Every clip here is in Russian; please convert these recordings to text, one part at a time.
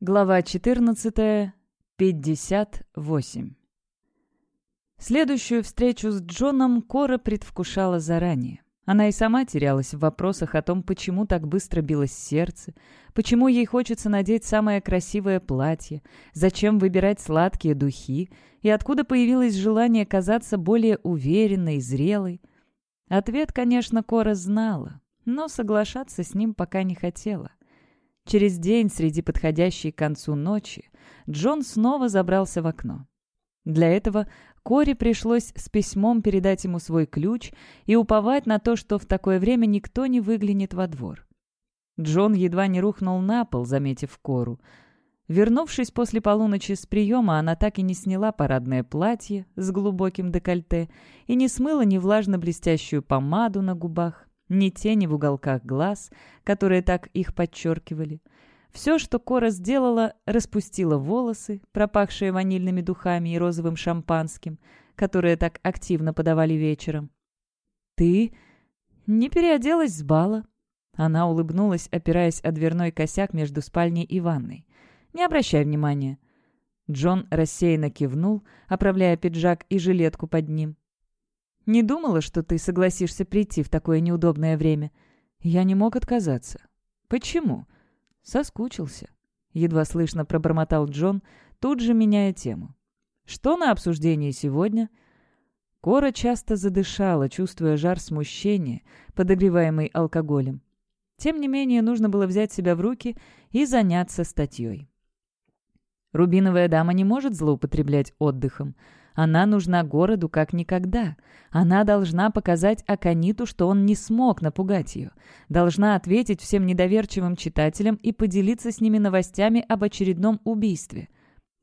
Глава 14. 58. Следующую встречу с Джоном Кора предвкушала заранее. Она и сама терялась в вопросах о том, почему так быстро билось сердце, почему ей хочется надеть самое красивое платье, зачем выбирать сладкие духи и откуда появилось желание казаться более уверенной, зрелой. Ответ, конечно, Кора знала, но соглашаться с ним пока не хотела. Через день, среди подходящей к концу ночи, Джон снова забрался в окно. Для этого Кори пришлось с письмом передать ему свой ключ и уповать на то, что в такое время никто не выглянет во двор. Джон едва не рухнул на пол, заметив Кору. Вернувшись после полуночи с приема, она так и не сняла парадное платье с глубоким декольте и не смыла ни влажно-блестящую помаду на губах, ни тени в уголках глаз, которые так их подчеркивали. Все, что Кора сделала, распустила волосы, пропахшие ванильными духами и розовым шампанским, которые так активно подавали вечером. «Ты не переоделась с бала?» Она улыбнулась, опираясь о дверной косяк между спальней и ванной. «Не обращай внимания». Джон рассеянно кивнул, оправляя пиджак и жилетку под ним. Не думала, что ты согласишься прийти в такое неудобное время. Я не мог отказаться. Почему? Соскучился. Едва слышно пробормотал Джон, тут же меняя тему. Что на обсуждении сегодня? Кора часто задышала, чувствуя жар смущения, подогреваемый алкоголем. Тем не менее, нужно было взять себя в руки и заняться статьей. Рубиновая дама не может злоупотреблять отдыхом. Она нужна городу как никогда. Она должна показать Акониту, что он не смог напугать ее. Должна ответить всем недоверчивым читателям и поделиться с ними новостями об очередном убийстве.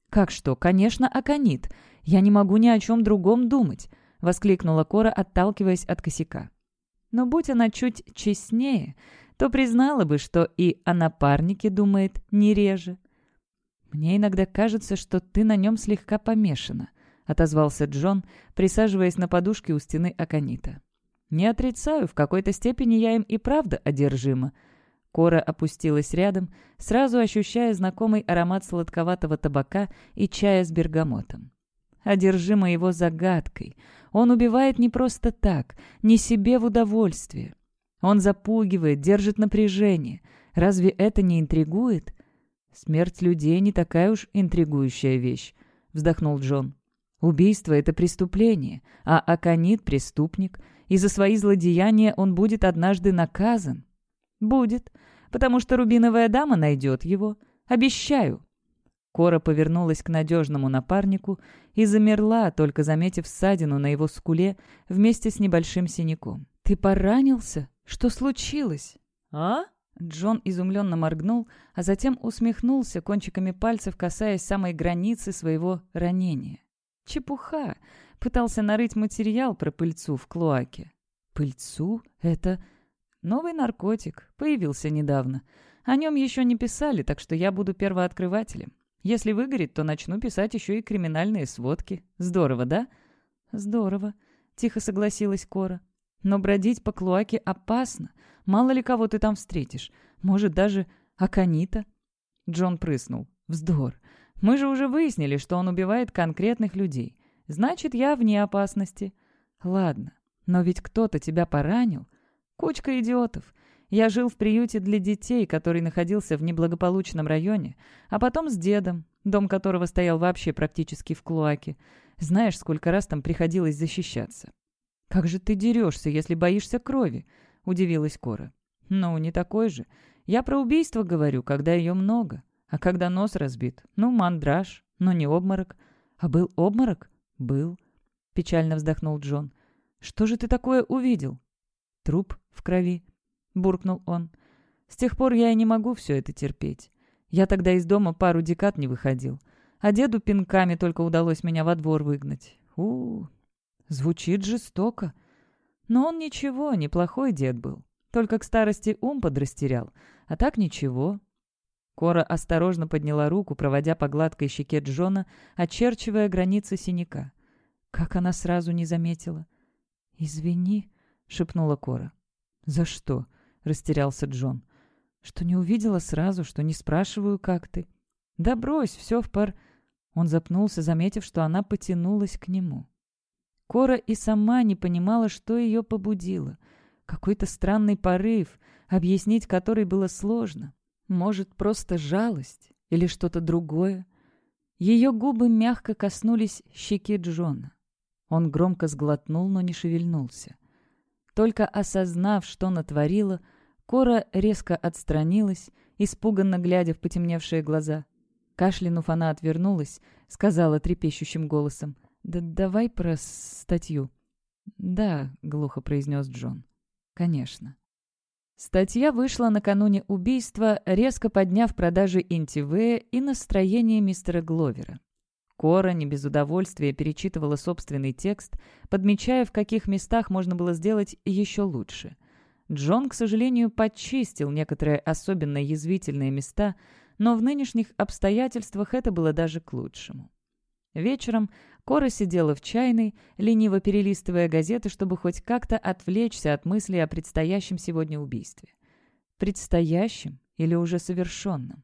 «Как что? Конечно, Аконит. Я не могу ни о чем другом думать», — воскликнула Кора, отталкиваясь от косяка. Но будь она чуть честнее, то признала бы, что и о напарнике думает не реже. «Мне иногда кажется, что ты на нем слегка помешана», — отозвался Джон, присаживаясь на подушке у стены Аконита. «Не отрицаю, в какой-то степени я им и правда одержима». Кора опустилась рядом, сразу ощущая знакомый аромат сладковатого табака и чая с бергамотом. Одержима его загадкой. Он убивает не просто так, не себе в удовольствие. Он запугивает, держит напряжение. Разве это не интригует? «Смерть людей не такая уж интригующая вещь», — вздохнул Джон. Убийство — это преступление, а Аконит — преступник, и за свои злодеяния он будет однажды наказан. Будет, потому что рубиновая дама найдет его. Обещаю. Кора повернулась к надежному напарнику и замерла, только заметив ссадину на его скуле вместе с небольшим синяком. «Ты поранился? Что случилось?» «А?» Джон изумленно моргнул, а затем усмехнулся, кончиками пальцев касаясь самой границы своего ранения. Чепуха. Пытался нарыть материал про пыльцу в клоаке. Пыльцу? Это... Новый наркотик. Появился недавно. О нем еще не писали, так что я буду первооткрывателем. Если выгорит, то начну писать еще и криминальные сводки. Здорово, да? Здорово. Тихо согласилась Кора. Но бродить по клоаке опасно. Мало ли кого ты там встретишь. Может, даже Аканита. Джон прыснул. Вздор. Мы же уже выяснили, что он убивает конкретных людей. Значит, я вне опасности. Ладно, но ведь кто-то тебя поранил. Кучка идиотов. Я жил в приюте для детей, который находился в неблагополучном районе, а потом с дедом, дом которого стоял вообще практически в клоаке. Знаешь, сколько раз там приходилось защищаться. «Как же ты дерешься, если боишься крови?» — удивилась Кора. «Ну, не такой же. Я про убийство говорю, когда ее много. А когда нос разбит? Ну, мандраж, но не обморок. А был обморок? Был. Печально вздохнул Джон. Что же ты такое увидел? Труп в крови, буркнул он. С тех пор я и не могу все это терпеть. Я тогда из дома пару декад не выходил. А деду пинками только удалось меня во двор выгнать. у, -у, -у. звучит жестоко. Но он ничего, неплохой дед был. Только к старости ум подрастерял. А так ничего, Кора осторожно подняла руку, проводя по гладкой щеке Джона, очерчивая границы синяка. Как она сразу не заметила. «Извини», — шепнула Кора. «За что?» — растерялся Джон. «Что не увидела сразу, что не спрашиваю, как ты». «Да брось, все в пар...» Он запнулся, заметив, что она потянулась к нему. Кора и сама не понимала, что ее побудило. Какой-то странный порыв, объяснить который было сложно. Может, просто жалость или что-то другое. Ее губы мягко коснулись щеки Джона. Он громко сглотнул, но не шевельнулся. Только осознав, что натворила, Кора резко отстранилась, испуганно глядя в потемневшие глаза. Кашлянув, она отвернулась, сказала трепещущим голосом. «Да давай про статью». «Да», — глухо произнес Джон. «Конечно». Статья вышла накануне убийства, резко подняв продажи Интивея и настроение мистера Гловера. Кора не без удовольствия перечитывала собственный текст, подмечая, в каких местах можно было сделать еще лучше. Джон, к сожалению, подчистил некоторые особенно язвительные места, но в нынешних обстоятельствах это было даже к лучшему. Вечером Кора сидела в чайной, лениво перелистывая газеты, чтобы хоть как-то отвлечься от мыслей о предстоящем сегодня убийстве. Предстоящем или уже совершенном?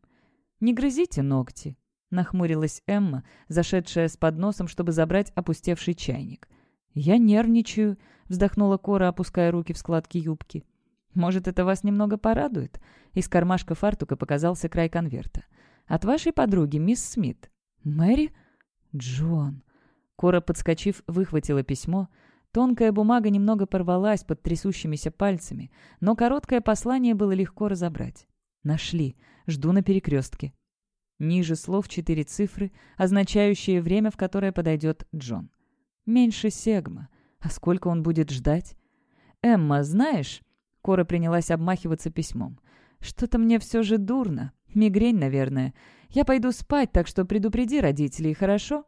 Не грызите ногти, нахмурилась Эмма, зашедшая с подносом, чтобы забрать опустевший чайник. «Я нервничаю», — вздохнула Кора, опуская руки в складки юбки. «Может, это вас немного порадует?» Из кармашка фартука показался край конверта. «От вашей подруги, мисс Смит». «Мэри?» «Джон». Кора, подскочив, выхватила письмо. Тонкая бумага немного порвалась под трясущимися пальцами, но короткое послание было легко разобрать. «Нашли. Жду на перекрестке». Ниже слов четыре цифры, означающие время, в которое подойдет Джон. «Меньше Сегма. А сколько он будет ждать?» «Эмма, знаешь...» Кора принялась обмахиваться письмом. «Что-то мне все же дурно. Мигрень, наверное. Я пойду спать, так что предупреди родителей, хорошо?»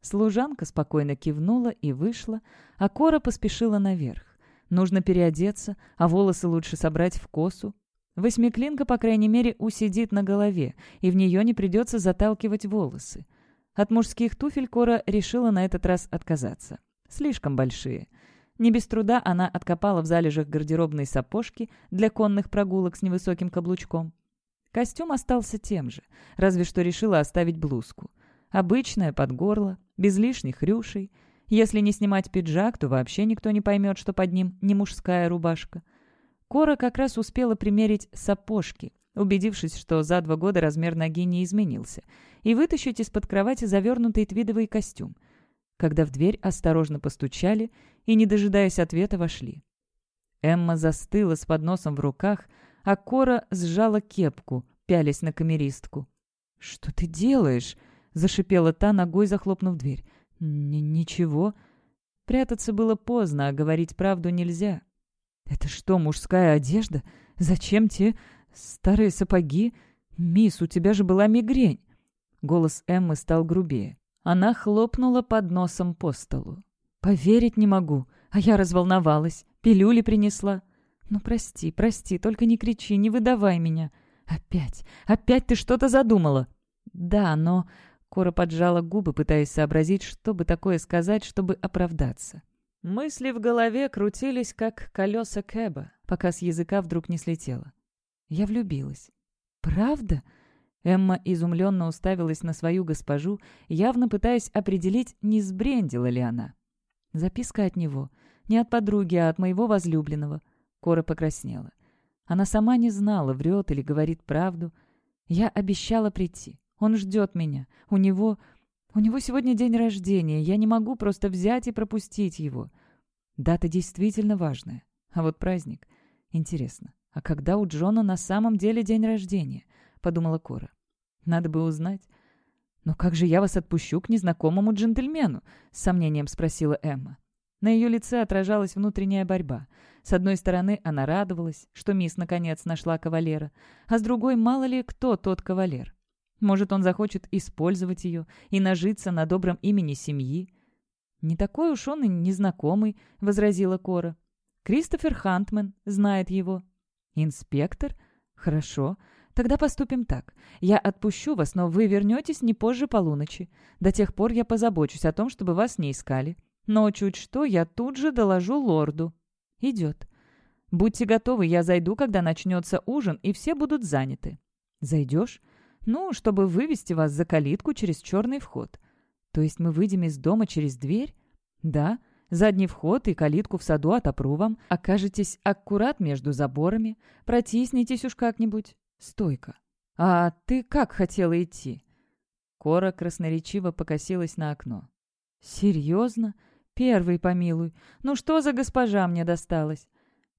Служанка спокойно кивнула и вышла, а Кора поспешила наверх. Нужно переодеться, а волосы лучше собрать в косу. Восьмиклинка, по крайней мере, усидит на голове, и в нее не придется заталкивать волосы. От мужских туфель Кора решила на этот раз отказаться. Слишком большие. Не без труда она откопала в залежах гардеробной сапожки для конных прогулок с невысоким каблучком. Костюм остался тем же, разве что решила оставить блузку. Обычная, под горло, без лишних рюшей. Если не снимать пиджак, то вообще никто не поймет, что под ним не мужская рубашка. Кора как раз успела примерить сапожки, убедившись, что за два года размер ноги не изменился, и вытащить из-под кровати завернутый твидовый костюм, когда в дверь осторожно постучали и, не дожидаясь ответа, вошли. Эмма застыла с подносом в руках, а Кора сжала кепку, пялясь на камеристку. «Что ты делаешь?» — зашипела та, ногой захлопнув дверь. «Ничего». Прятаться было поздно, а говорить правду нельзя. «Это что, мужская одежда? Зачем те старые сапоги? Мисс, у тебя же была мигрень!» Голос Эммы стал грубее. Она хлопнула под носом по столу. «Поверить не могу, а я разволновалась. Пилюли принесла. «Ну, прости, прости, только не кричи, не выдавай меня». «Опять, опять ты что-то задумала?» «Да, но...» Кора поджала губы, пытаясь сообразить, что бы такое сказать, чтобы оправдаться. Мысли в голове крутились, как колеса Кэба, пока с языка вдруг не слетело. Я влюбилась. «Правда?» Эмма изумленно уставилась на свою госпожу, явно пытаясь определить, не сбрендила ли она. Записка от него. Не от подруги, а от моего возлюбленного. Кора покраснела. Она сама не знала, врет или говорит правду. Я обещала прийти. Он ждет меня. У него... У него сегодня день рождения. Я не могу просто взять и пропустить его. Дата действительно важная. А вот праздник... Интересно, а когда у Джона на самом деле день рождения? Подумала Кора. Надо бы узнать. «Но как же я вас отпущу к незнакомому джентльмену?» — с сомнением спросила Эмма. На ее лице отражалась внутренняя борьба. С одной стороны, она радовалась, что мисс наконец нашла кавалера, а с другой, мало ли, кто тот кавалер. Может, он захочет использовать ее и нажиться на добром имени семьи. «Не такой уж он и незнакомый», — возразила Кора. «Кристофер Хантман знает его». «Инспектор? Хорошо. Тогда поступим так. Я отпущу вас, но вы вернетесь не позже полуночи. До тех пор я позабочусь о том, чтобы вас не искали. Но чуть что, я тут же доложу лорду». «Идет». «Будьте готовы, я зайду, когда начнется ужин, и все будут заняты». «Зайдешь?» «Ну, чтобы вывести вас за калитку через черный вход». «То есть мы выйдем из дома через дверь?» «Да. Задний вход и калитку в саду отопру вам. Окажетесь аккурат между заборами. Протиснитесь уж как-нибудь. Стойка. А ты как хотела идти?» Кора красноречиво покосилась на окно. «Серьезно? Первый помилуй. Ну что за госпожа мне досталась?»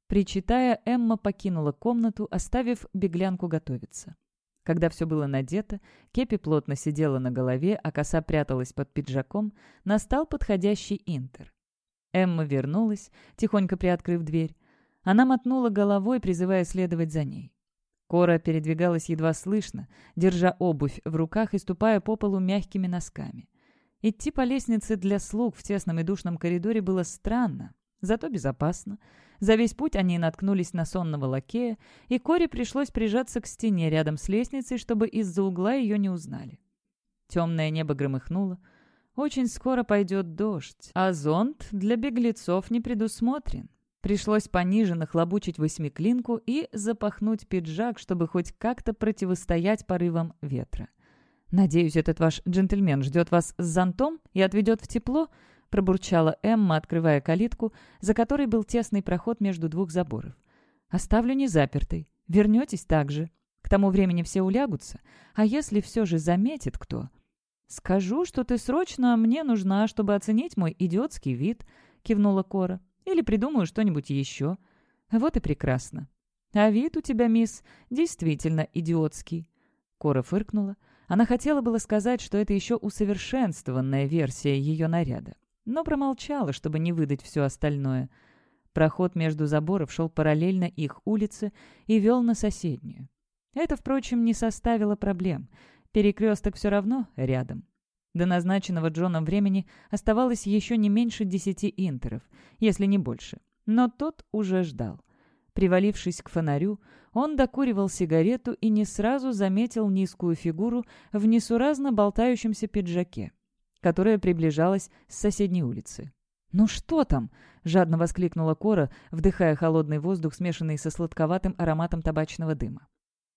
Причитая, Эмма покинула комнату, оставив беглянку готовиться. Когда все было надето, кепи плотно сидела на голове, а коса пряталась под пиджаком, настал подходящий интер. Эмма вернулась, тихонько приоткрыв дверь. Она мотнула головой, призывая следовать за ней. Кора передвигалась едва слышно, держа обувь в руках и ступая по полу мягкими носками. Идти по лестнице для слуг в тесном и душном коридоре было странно, зато безопасно. За весь путь они наткнулись на сонного лакея, и Коре пришлось прижаться к стене рядом с лестницей, чтобы из-за угла ее не узнали. Темное небо громыхнуло. Очень скоро пойдет дождь, а зонт для беглецов не предусмотрен. Пришлось пониже нахлобучить восьмиклинку и запахнуть пиджак, чтобы хоть как-то противостоять порывам ветра. «Надеюсь, этот ваш джентльмен ждет вас с зонтом и отведет в тепло?» — пробурчала Эмма, открывая калитку, за которой был тесный проход между двух заборов. «Оставлю не запертой. Вернетесь также. К тому времени все улягутся. А если все же заметит кто?» «Скажу, что ты срочно мне нужна, чтобы оценить мой идиотский вид», — кивнула Кора. «Или придумаю что-нибудь еще». «Вот и прекрасно». «А вид у тебя, мисс, действительно идиотский». Кора фыркнула. Она хотела было сказать, что это еще усовершенствованная версия ее наряда но промолчала, чтобы не выдать все остальное. Проход между заборов шел параллельно их улице и вел на соседнюю. Это, впрочем, не составило проблем. Перекресток все равно рядом. До назначенного Джоном времени оставалось еще не меньше десяти интеров, если не больше. Но тот уже ждал. Привалившись к фонарю, он докуривал сигарету и не сразу заметил низкую фигуру в несуразно болтающемся пиджаке которая приближалась с соседней улицы. «Ну что там?» — жадно воскликнула Кора, вдыхая холодный воздух, смешанный со сладковатым ароматом табачного дыма.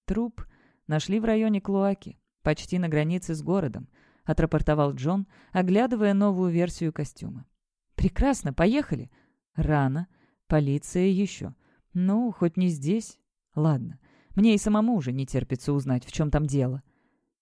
«Труп нашли в районе Клоаки, почти на границе с городом», — отрапортовал Джон, оглядывая новую версию костюма. «Прекрасно, поехали!» «Рано. Полиция еще. Ну, хоть не здесь. Ладно, мне и самому уже не терпится узнать, в чем там дело».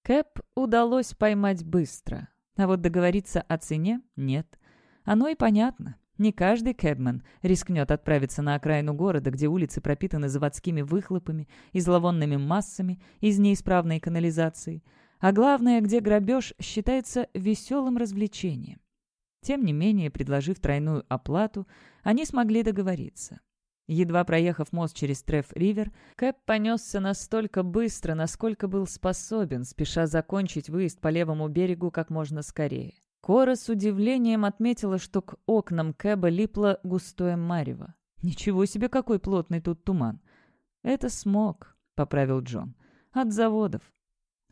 Кэп удалось поймать быстро, а вот договориться о цене нет. Оно и понятно. Не каждый кэбмен рискнет отправиться на окраину города, где улицы пропитаны заводскими выхлопами и зловонными массами из неисправной канализации, а главное, где грабеж считается веселым развлечением. Тем не менее, предложив тройную оплату, они смогли договориться. Едва проехав мост через Треф-Ривер, Кэп понесся настолько быстро, насколько был способен, спеша закончить выезд по левому берегу как можно скорее. Кора с удивлением отметила, что к окнам Кэба липло густое марево. «Ничего себе, какой плотный тут туман!» «Это смог», — поправил Джон. «От заводов».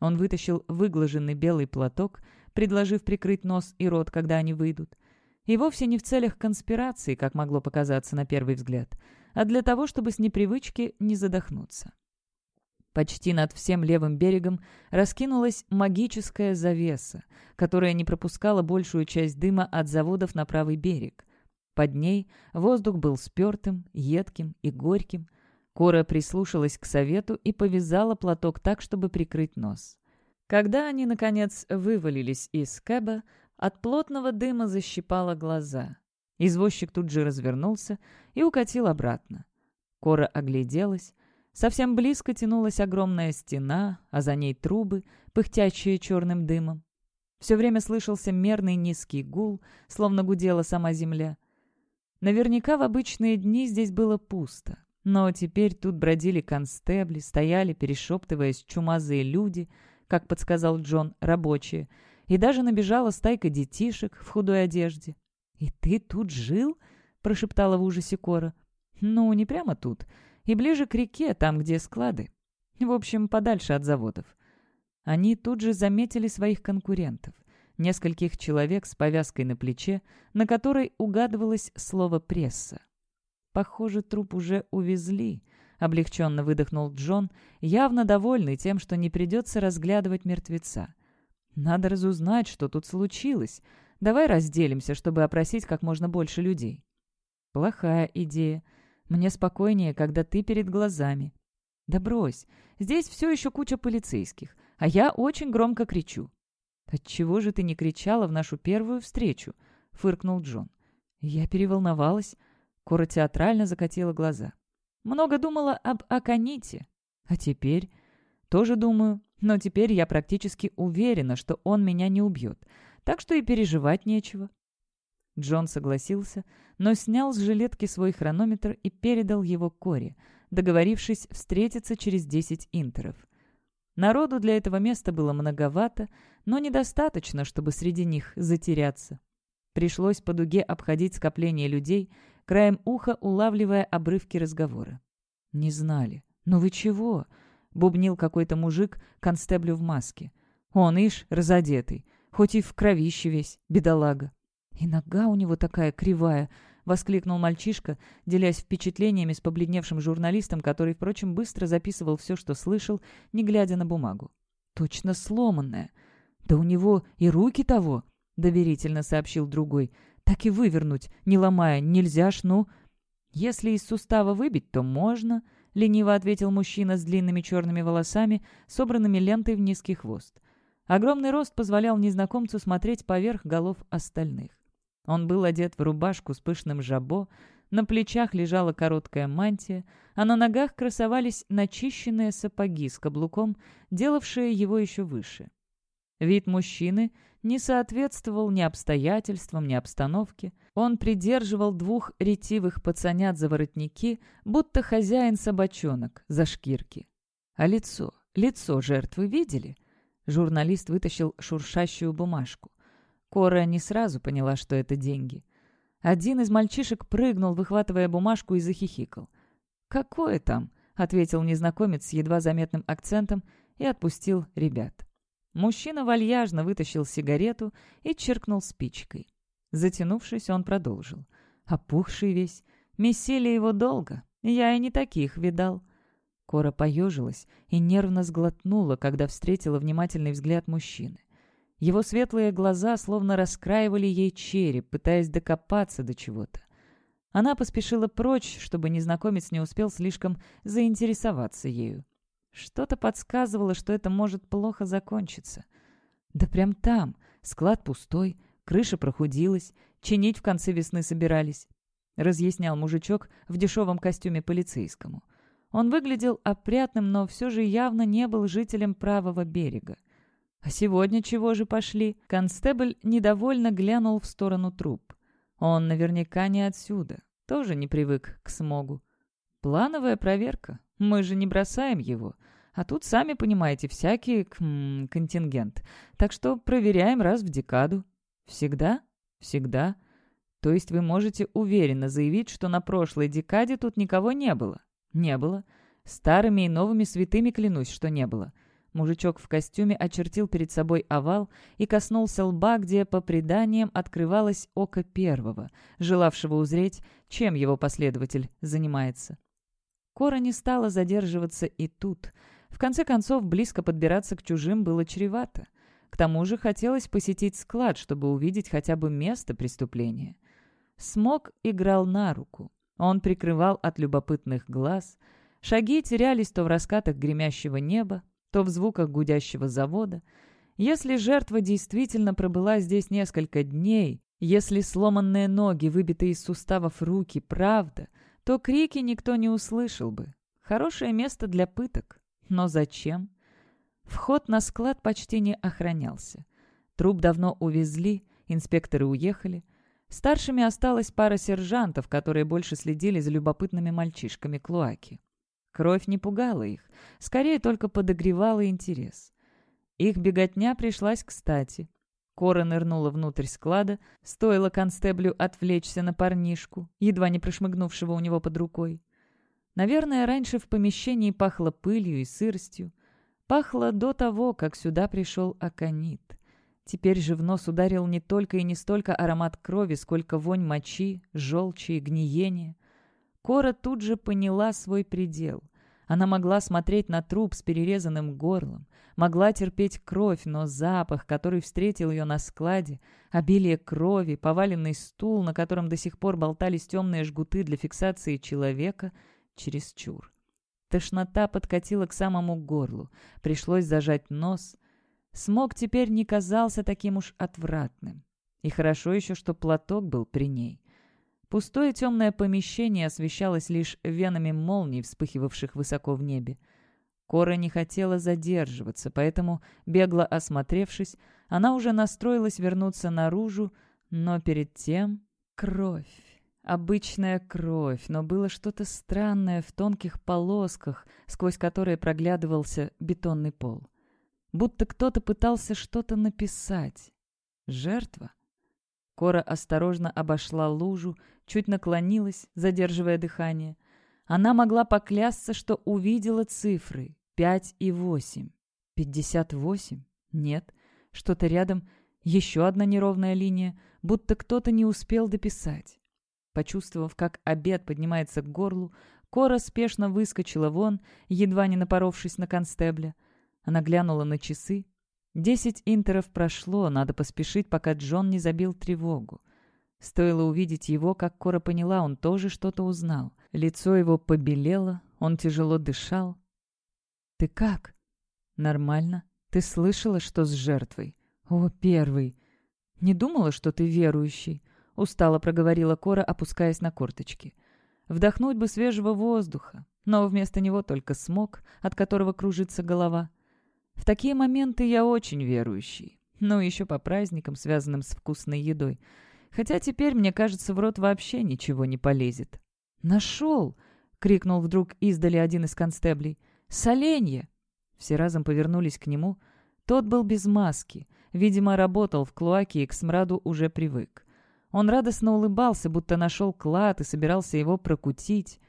Он вытащил выглаженный белый платок, предложив прикрыть нос и рот, когда они выйдут. И вовсе не в целях конспирации, как могло показаться на первый взгляд — а для того, чтобы с непривычки не задохнуться. Почти над всем левым берегом раскинулась магическая завеса, которая не пропускала большую часть дыма от заводов на правый берег. Под ней воздух был спертым, едким и горьким. Кора прислушалась к совету и повязала платок так, чтобы прикрыть нос. Когда они, наконец, вывалились из кэба, от плотного дыма защипало глаза. Извозчик тут же развернулся и укатил обратно. Кора огляделась. Совсем близко тянулась огромная стена, а за ней трубы, пыхтящие черным дымом. Все время слышался мерный низкий гул, словно гудела сама земля. Наверняка в обычные дни здесь было пусто. Но теперь тут бродили констебли, стояли, перешептываясь, чумазые люди, как подсказал Джон, рабочие, и даже набежала стайка детишек в худой одежде. «И ты тут жил?» — прошептала в ужасе Кора. «Ну, не прямо тут. И ближе к реке, там, где склады. В общем, подальше от заводов». Они тут же заметили своих конкурентов. Нескольких человек с повязкой на плече, на которой угадывалось слово «пресса». Похоже, труп уже увезли, — облегченно выдохнул Джон, явно довольный тем, что не придется разглядывать мертвеца. «Надо разузнать, что тут случилось. Давай разделимся, чтобы опросить как можно больше людей». «Плохая идея. Мне спокойнее, когда ты перед глазами». «Да брось. Здесь все еще куча полицейских, а я очень громко кричу». «Отчего же ты не кричала в нашу первую встречу?» — фыркнул Джон. Я переволновалась. Кора театрально закатила глаза. Много думала об Аконите. А теперь? Тоже думаю. Но теперь я практически уверена, что он меня не убьет. Так что и переживать нечего. Джон согласился, но снял с жилетки свой хронометр и передал его Коре, договорившись встретиться через 10 интеров. Народу для этого места было многовато, но недостаточно, чтобы среди них затеряться. Пришлось по дуге обходить скопление людей, краем уха улавливая обрывки разговора. «Не знали. Ну вы чего?» — бубнил какой-то мужик констеблю в маске. «Он, ишь, разодетый, хоть и в кровище весь, бедолага». «И нога у него такая кривая!» — воскликнул мальчишка, делясь впечатлениями с побледневшим журналистом, который, впрочем, быстро записывал все, что слышал, не глядя на бумагу. «Точно сломанная. Да у него и руки того!» — доверительно сообщил другой. «Так и вывернуть, не ломая, нельзя ж, ну...» «Если из сустава выбить, то можно», — лениво ответил мужчина с длинными черными волосами, собранными лентой в низкий хвост. Огромный рост позволял незнакомцу смотреть поверх голов остальных. Он был одет в рубашку с пышным жабо, на плечах лежала короткая мантия, а на ногах красовались начищенные сапоги с каблуком, делавшие его еще выше. Вид мужчины не соответствовал ни обстоятельствам, ни обстановке. Он придерживал двух ретивых пацанят за воротники, будто хозяин-собачонок за шкирки. А лицо, лицо жертвы видели? Журналист вытащил шуршащую бумажку. Кора не сразу поняла, что это деньги. Один из мальчишек прыгнул, выхватывая бумажку, и захихикал. «Какое там?» — ответил незнакомец с едва заметным акцентом и отпустил ребят. Мужчина вальяжно вытащил сигарету и черкнул спичкой. Затянувшись, он продолжил. Опухший весь. Месили его долго. Я и не таких видал. Кора поежилась и нервно сглотнула, когда встретила внимательный взгляд мужчины. Его светлые глаза словно раскраивали ей череп, пытаясь докопаться до чего-то. Она поспешила прочь, чтобы незнакомец не успел слишком заинтересоваться ею. Что-то подсказывало, что это может плохо закончиться. Да прям там, склад пустой, крыша прохудилась, чинить в конце весны собирались, разъяснял мужичок в дешевом костюме полицейскому. Он выглядел опрятным, но все же явно не был жителем правого берега. А сегодня чего же пошли? Констебль недовольно глянул в сторону труп. Он наверняка не отсюда, тоже не привык к смогу. Плановая проверка. Мы же не бросаем его. А тут, сами понимаете, всякий контингент. Так что проверяем раз в декаду. Всегда? Всегда. То есть вы можете уверенно заявить, что на прошлой декаде тут никого не было? Не было. Старыми и новыми святыми клянусь, что не было. Мужичок в костюме очертил перед собой овал и коснулся лба, где, по преданиям, открывалось око первого, желавшего узреть, чем его последователь занимается. Кора не стала задерживаться и тут — в конце концов, близко подбираться к чужим было чревато. К тому же хотелось посетить склад, чтобы увидеть хотя бы место преступления. Смог играл на руку. Он прикрывал от любопытных глаз. Шаги терялись то в раскатах гремящего неба, то в звуках гудящего завода. Если жертва действительно пробыла здесь несколько дней, если сломанные ноги, выбитые из суставов руки, правда, то крики никто не услышал бы. Хорошее место для пыток. Но зачем? Вход на склад почти не охранялся. Труп давно увезли, инспекторы уехали. Старшими осталась пара сержантов, которые больше следили за любопытными мальчишками Клоаки. Кровь не пугала их, скорее только подогревала интерес. Их беготня пришлась кстати. Кора нырнула внутрь склада, стоило констеблю отвлечься на парнишку, едва не прошмыгнувшего у него под рукой. Наверное, раньше в помещении пахло пылью и сыростью. Пахло до того, как сюда пришел аконит. Теперь же в нос ударил не только и не столько аромат крови, сколько вонь мочи, желчи и гниения. Кора тут же поняла свой предел. Она могла смотреть на труп с перерезанным горлом, могла терпеть кровь, но запах, который встретил ее на складе, обилие крови, поваленный стул, на котором до сих пор болтались темные жгуты для фиксации человека, чересчур. Тошнота подкатила к самому горлу, пришлось зажать нос. Смог теперь не казался таким уж отвратным. И хорошо еще, что платок был при ней. Пустое темное помещение освещалось лишь венами молний, вспыхивавших высоко в небе. Кора не хотела задерживаться, поэтому, бегло осмотревшись, она уже настроилась вернуться наружу, но перед тем кровь. Обычная кровь, но было что-то странное в тонких полосках, сквозь которые проглядывался бетонный пол. Будто кто-то пытался что-то написать. Жертва? Кора осторожно обошла лужу, чуть наклонилась, задерживая дыхание. Она могла поклясться, что увидела цифры пять и восемь. Пятьдесят восемь? Нет. Что-то рядом, еще одна неровная линия, будто кто-то не успел дописать. Почувствовав, как обед поднимается к горлу, Кора спешно выскочила вон, едва не напоровшись на констебля. Она глянула на часы. Десять интеров прошло, надо поспешить, пока Джон не забил тревогу. Стоило увидеть его, как Кора поняла, он тоже что-то узнал. Лицо его побелело, он тяжело дышал. «Ты как?» «Нормально. Ты слышала, что с жертвой?» «О, первый!» «Не думала, что ты верующий?» Устало проговорила Кора, опускаясь на корточки. «Вдохнуть бы свежего воздуха, но вместо него только смог, от которого кружится голова. В такие моменты я очень верующий. Ну, еще по праздникам, связанным с вкусной едой. Хотя теперь, мне кажется, в рот вообще ничего не полезет. «Нашел!» — крикнул вдруг издали один из констеблей. «Соленье!» Все разом повернулись к нему. Тот был без маски. Видимо, работал в клоаке и к смраду уже привык. Он радостно улыбался, будто нашел клад и собирался его прокутить.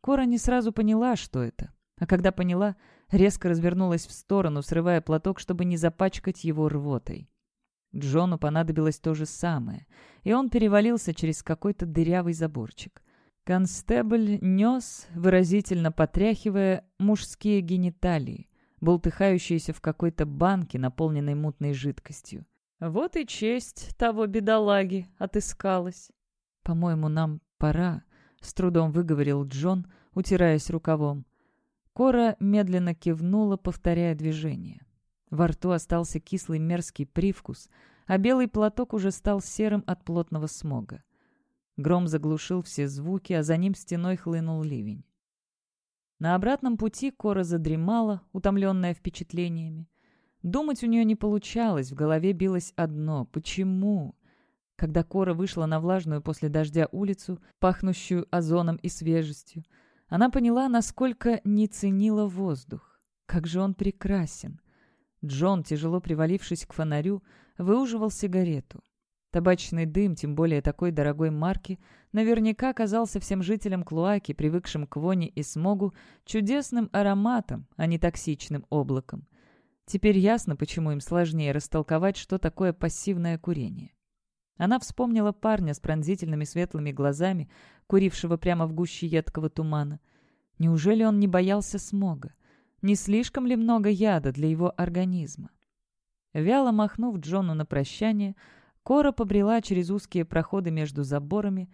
Кора не сразу поняла, что это. А когда поняла, резко развернулась в сторону, срывая платок, чтобы не запачкать его рвотой. Джону понадобилось то же самое, и он перевалился через какой-то дырявый заборчик. Констебль нес, выразительно потряхивая, мужские гениталии, бултыхающиеся в какой-то банке, наполненной мутной жидкостью. «Вот и честь того бедолаги отыскалась». «По-моему, нам пора», — с трудом выговорил Джон, утираясь рукавом. Кора медленно кивнула, повторяя движение. Во рту остался кислый мерзкий привкус, а белый платок уже стал серым от плотного смога. Гром заглушил все звуки, а за ним стеной хлынул ливень. На обратном пути Кора задремала, утомленная впечатлениями. Думать у нее не получалось, в голове билось одно — почему? Когда Кора вышла на влажную после дождя улицу, пахнущую озоном и свежестью, она поняла, насколько не ценила воздух. Как же он прекрасен! Джон, тяжело привалившись к фонарю, выуживал сигарету. Табачный дым, тем более такой дорогой марки, наверняка казался всем жителям Клуаки, привыкшим к воне и смогу, чудесным ароматом, а не токсичным облаком. Теперь ясно, почему им сложнее растолковать, что такое пассивное курение. Она вспомнила парня с пронзительными светлыми глазами, курившего прямо в гуще едкого тумана. Неужели он не боялся смога? Не слишком ли много яда для его организма? Вяло махнув Джону на прощание, Кора побрела через узкие проходы между заборами.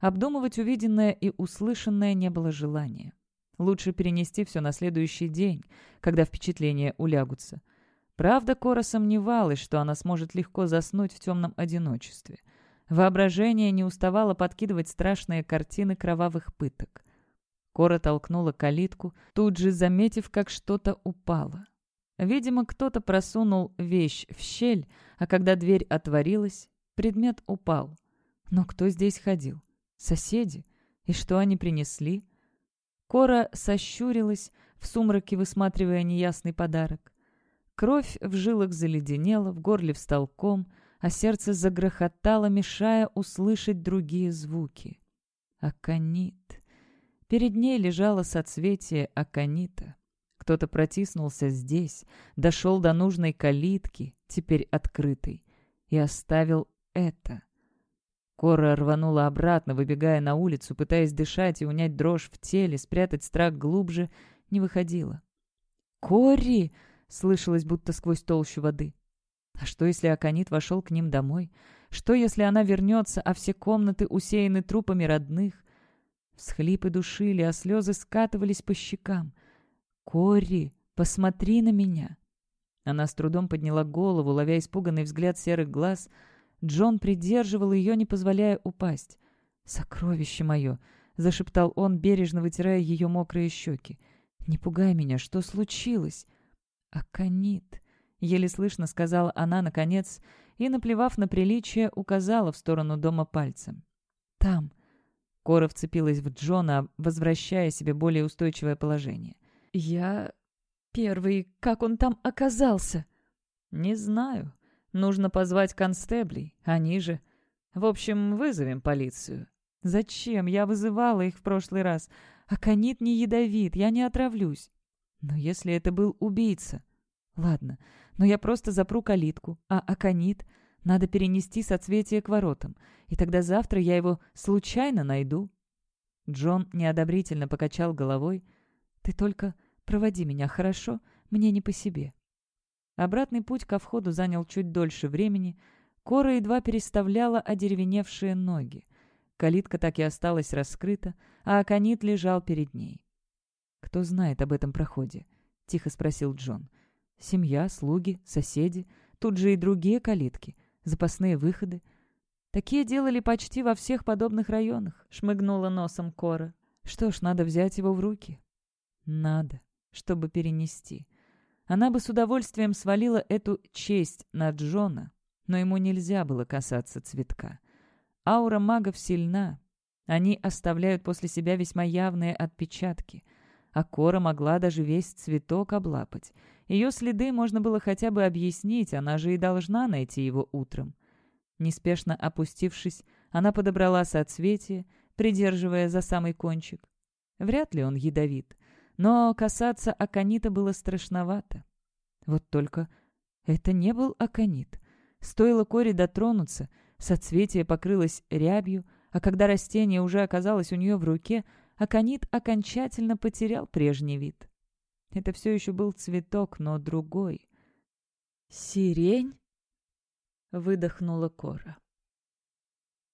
Обдумывать увиденное и услышанное не было желания. Лучше перенести все на следующий день, когда впечатления улягутся. Правда, Кора сомневалась, что она сможет легко заснуть в темном одиночестве. Воображение не уставало подкидывать страшные картины кровавых пыток. Кора толкнула калитку, тут же заметив, как что-то упало. Видимо, кто-то просунул вещь в щель, а когда дверь отворилась, предмет упал. Но кто здесь ходил? Соседи? И что они принесли? Кора сощурилась, в сумраке высматривая неясный подарок. Кровь в жилах заледенела, в горле встал ком, а сердце загрохотало, мешая услышать другие звуки. Аконит. Перед ней лежало соцветие аконита. Кто-то протиснулся здесь, дошел до нужной калитки, теперь открытой, и оставил это. Кора рванула обратно, выбегая на улицу, пытаясь дышать и унять дрожь в теле, спрятать страх глубже не выходила. «Кори!» — слышалось будто сквозь толщу воды. А что, если Аконит вошел к ним домой? Что, если она вернется, а все комнаты усеяны трупами родных? Всхлипы душили, а слезы скатывались по щекам. «Кори, посмотри на меня!» Она с трудом подняла голову, ловя испуганный взгляд серых глаз. Джон придерживал ее, не позволяя упасть. «Сокровище мое!» — зашептал он, бережно вытирая ее мокрые щеки. «Не пугай меня, что случилось?» «Аконит!» — еле слышно сказала она, наконец, и, наплевав на приличие, указала в сторону дома пальцем. «Там!» Кора вцепилась в Джона, возвращая себе более устойчивое положение. «Я... первый... Как он там оказался?» «Не знаю. Нужно позвать констеблей. Они же... В общем, вызовем полицию». «Зачем? Я вызывала их в прошлый раз. Аконит не ядовит, я не отравлюсь». «Но если это был убийца...» «Ладно, но я просто запру калитку, а Аконит надо перенести соцветие к воротам, и тогда завтра я его случайно найду». Джон неодобрительно покачал головой. «Ты только проводи меня, хорошо? Мне не по себе». Обратный путь ко входу занял чуть дольше времени. Кора едва переставляла одеревеневшие ноги. Калитка так и осталась раскрыта, а Аконит лежал перед ней. «Кто знает об этом проходе?» — тихо спросил Джон. «Семья, слуги, соседи, тут же и другие калитки, запасные выходы. Такие делали почти во всех подобных районах», — шмыгнула носом Кора. «Что ж, надо взять его в руки». «Надо, чтобы перенести». Она бы с удовольствием свалила эту честь на Джона, но ему нельзя было касаться цветка. Аура магов сильна. Они оставляют после себя весьма явные отпечатки. А Кора могла даже весь цветок облапать. Ее следы можно было хотя бы объяснить, она же и должна найти его утром. Неспешно опустившись, она подобрала соцветие, придерживая за самый кончик. Вряд ли он ядовит, но касаться аконита было страшновато. Вот только это не был аконит. Стоило Коре дотронуться — Соцветие покрылось рябью, а когда растение уже оказалось у нее в руке, аконит окончательно потерял прежний вид. Это все еще был цветок, но другой. «Сирень?» — выдохнула Кора.